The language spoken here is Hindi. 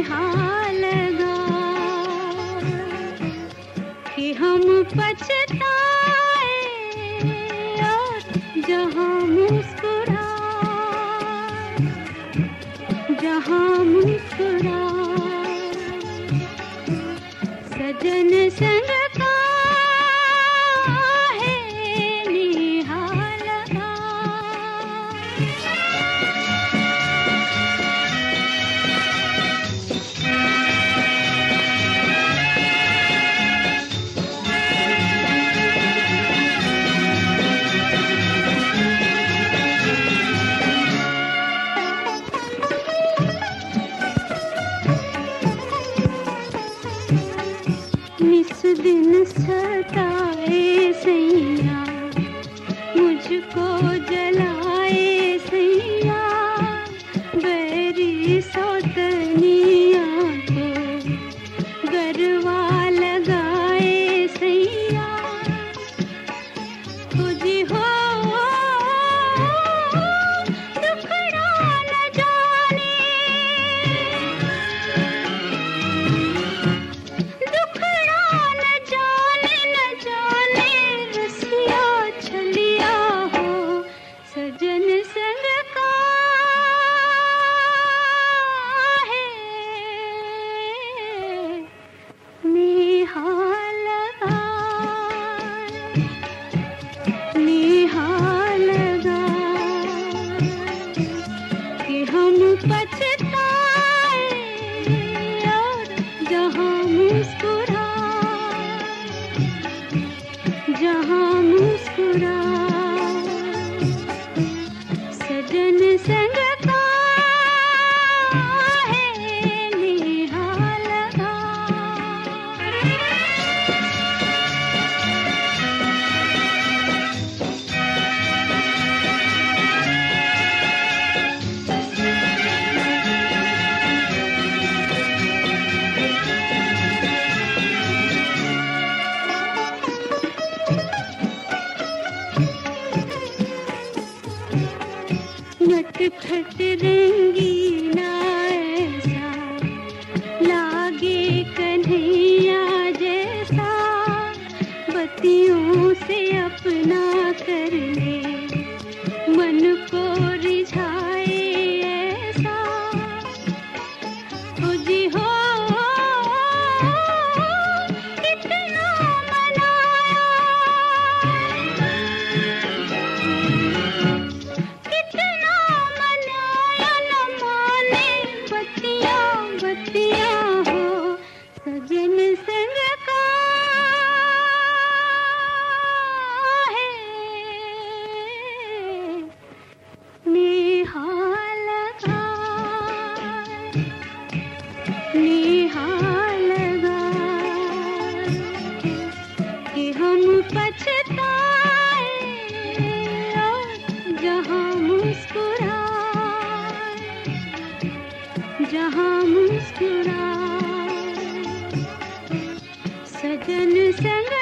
यहाँ लगा कि हम पछताए और जहाँ मुस्कुरा जहाँ मुस्कुरा सजन सजन सताए सैया मुझको एक ठठरेंगी Thank you. Sajjan Sana